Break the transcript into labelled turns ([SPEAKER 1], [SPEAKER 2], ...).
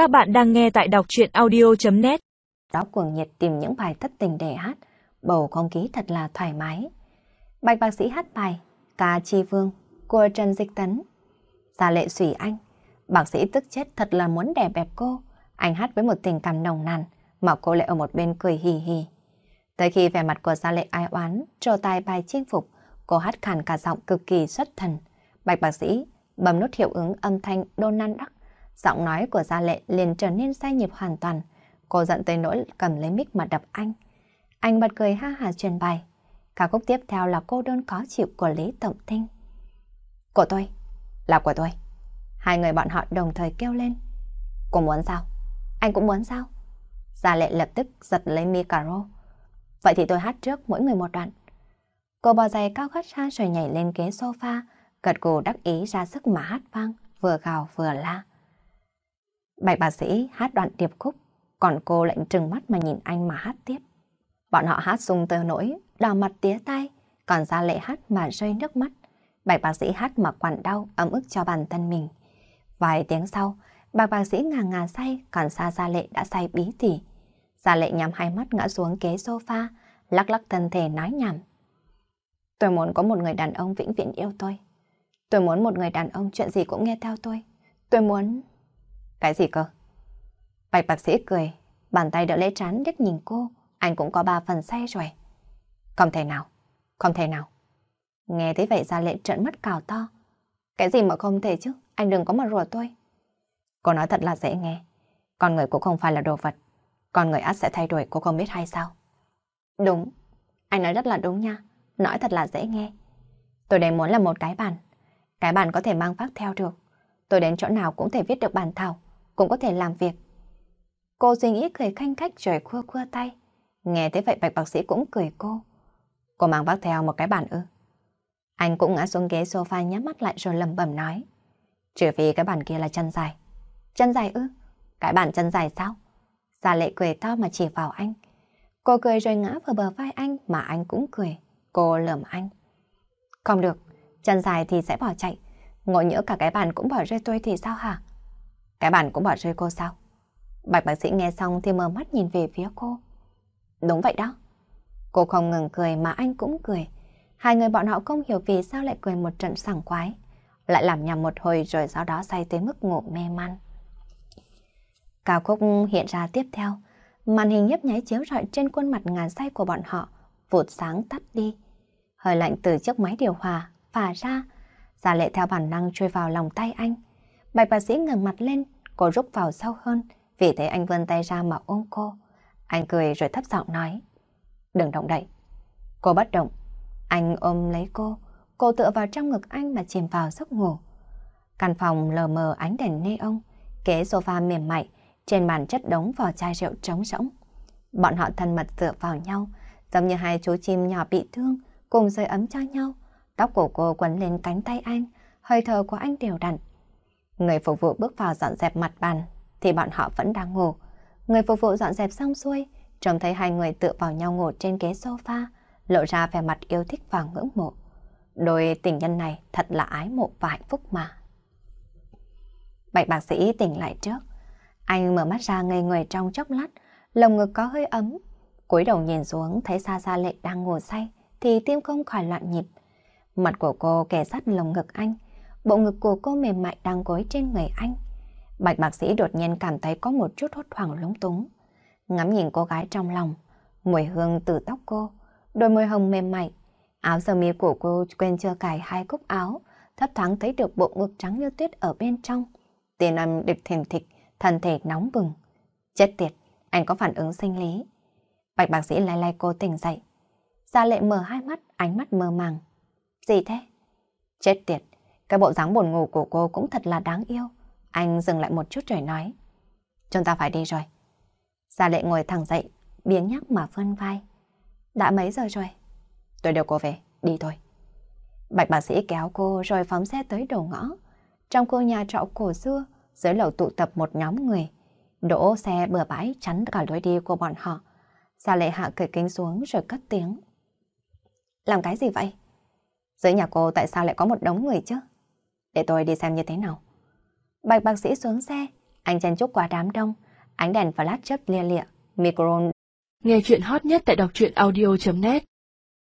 [SPEAKER 1] Các bạn đang nghe tại đọc chuyện audio.net
[SPEAKER 2] Đó cuồng nhiệt tìm những bài thất tình để hát, bầu không khí thật là thoải mái. Bạch bác sĩ hát bài Ca Chi Vương của Trần Dịch Tấn. Gia lệ sủy anh, bác sĩ tức chết thật là muốn đè bẹp cô. Anh hát với một tình cảm nồng nàn, mà cô lại ở một bên cười hì hì. Tới khi vẻ mặt của Gia lệ ai oán, trồ tài bài chinh phục, cô hát khàn cả giọng cực kỳ xuất thần. Bạch bác sĩ bấm nút hiệu ứng âm thanh Donald Duck Giọng nói của Gia Lệ liền trở nên sai nhịp hoàn toàn. Cô giận tới nỗi cầm lấy mic mà đập anh. Anh bật cười ha hà truyền bài. Ca khúc tiếp theo là cô đơn có chịu của Lý Tổng Tinh. Của tôi, là của tôi. Hai người bọn họ đồng thời kêu lên. Cô muốn sao? Anh cũng muốn sao? Gia Lệ lập tức giật lấy micro. Vậy thì tôi hát trước mỗi người một đoạn. Cô bò giày cao gót xa rồi nhảy lên ghế sofa, gật gù đắc ý ra sức mà hát vang, vừa gào vừa la. Bạch bà sĩ hát đoạn điệp khúc, còn cô lệnh trừng mắt mà nhìn anh mà hát tiếp. Bọn họ hát sung tơ nỗi, đỏ mặt tía tay, còn ra lệ hát mà rơi nước mắt. Bạch bác sĩ hát mà quản đau, ấm ức cho bản thân mình. Vài tiếng sau, bạch bác sĩ ngà ngà say, còn xa Gia Lệ đã say bí tỉ. Gia Lệ nhắm hai mắt ngã xuống ghế sofa, lắc lắc thân thể nói nhảm. Tôi muốn có một người đàn ông vĩnh viễn yêu tôi. Tôi muốn một người đàn ông chuyện gì cũng nghe theo tôi. Tôi muốn... Cái gì cơ? Bạch bác sĩ cười, bàn tay đỡ lấy trán đứt nhìn cô, anh cũng có ba phần say rồi. Không thể nào, không thể nào. Nghe thấy vậy ra lệ trợn mắt cào to. Cái gì mà không thể chứ, anh đừng có mà rùa tôi. Cô nói thật là dễ nghe, con người cũng không phải là đồ vật, con người ác sẽ thay đổi cô không biết hay sao. Đúng, anh nói rất là đúng nha, nói thật là dễ nghe. Tôi đến muốn là một cái bàn, cái bàn có thể mang vác theo được. Tôi đến chỗ nào cũng thể viết được bàn thảo, cũng có thể làm việc. Cô suy nghĩ cười khanh khách rồi khua khua tay. Nghe thế vậy bạch bác sĩ cũng cười cô. Cô mang bác theo một cái bàn ư. Anh cũng ngã xuống ghế sofa nhắm mắt lại rồi lầm bầm nói. Trừ vì cái bàn kia là chân dài. Chân dài ư? Cái bàn chân dài sao? Gia lệ cười to mà chỉ vào anh. Cô cười rồi ngã vào bờ vai anh mà anh cũng cười. Cô lườm anh. Không được, chân dài thì sẽ bỏ chạy. Ngộ nhỡ cả cái bàn cũng bỏ rơi tôi thì sao hả? Cái bàn cũng bỏ rơi cô sao? Bạch bác sĩ nghe xong thì mở mắt nhìn về phía cô. Đúng vậy đó. Cô không ngừng cười mà anh cũng cười. Hai người bọn họ không hiểu vì sao lại cười một trận sảng khoái. Lại làm nhầm một hồi rồi sau đó say tới mức ngủ mê man. Cao khúc hiện ra tiếp theo. Màn hình nhấp nháy chiếu rọi trên khuôn mặt ngàn say của bọn họ. Vụt sáng tắt đi. Hơi lạnh từ chiếc máy điều hòa phả ra. Giả lệ theo bản năng chui vào lòng tay anh. Bạch bác sĩ ngẩng mặt lên, cô rút vào sâu hơn, vì thế anh vươn tay ra mà ôm cô. Anh cười rồi thấp giọng nói, đừng động đậy. Cô bất động, anh ôm lấy cô, cô tựa vào trong ngực anh mà chìm vào giấc ngủ. Căn phòng lờ mờ ánh đèn neon, kế sofa mềm mại, trên bàn chất đống vỏ chai rượu trống rỗng. Bọn họ thân mật dựa vào nhau, giống như hai chú chim nhỏ bị thương, cùng rơi ấm cho nhau. Tóc của cô quấn lên cánh tay anh, hơi thở của anh đều đặn. Người phục vụ bước vào dọn dẹp mặt bàn, thì bọn họ vẫn đang ngủ. Người phục vụ dọn dẹp xong xuôi, trông thấy hai người tựa vào nhau ngủ trên ghế sofa, lộ ra vẻ mặt yêu thích và ngưỡng mộ. Đôi tình nhân này thật là ái mộ và hạnh phúc mà. Bạch bác sĩ tỉnh lại trước. Anh mở mắt ra ngây người trong chốc lát, lồng ngực có hơi ấm. cúi đầu nhìn xuống thấy xa xa lệ đang ngủ say, thì tim không khỏi loạn nhịp. Mặt của cô kề sát lồng ngực anh, bộ ngực của cô mềm mại đang gối trên người anh. Bạch bác sĩ đột nhiên cảm thấy có một chút hốt hoảng lúng túng. Ngắm nhìn cô gái trong lòng, mùi hương từ tóc cô, đôi môi hồng mềm mại. Áo sơ mi của cô quên chưa cài hai cúc áo, thấp thoáng thấy được bộ ngực trắng như tuyết ở bên trong. Tiền âm được thềm thịch, thân thể nóng bừng. Chết tiệt, anh có phản ứng sinh lý. Bạch bác sĩ lay lay cô tỉnh dậy. Gia lệ mở hai mắt, ánh mắt mơ màng. Gì thế? Chết tiệt, cái bộ dáng buồn ngủ của cô cũng thật là đáng yêu. Anh dừng lại một chút rồi nói. Chúng ta phải đi rồi. Gia lệ ngồi thẳng dậy, biến nhắc mà phân vai. Đã mấy giờ rồi? Tôi đều cô về, đi thôi. Bạch bác sĩ kéo cô rồi phóng xe tới đầu ngõ. Trong khu nhà trọ cổ xưa, dưới lầu tụ tập một nhóm người. Đỗ xe bừa bãi chắn cả lối đi của bọn họ. Gia lệ hạ cười kính xuống rồi cất tiếng. Làm cái gì vậy? Dưới nhà cô tại sao lại có một đống người chứ? Để tôi đi xem như thế nào. Bạch bác sĩ xuống xe, Anh chen chúc qua đám đông, ánh đèn flash chớp lia lịa, micro.
[SPEAKER 3] Nghe chuyện hot nhất tại đọc truyện audio.net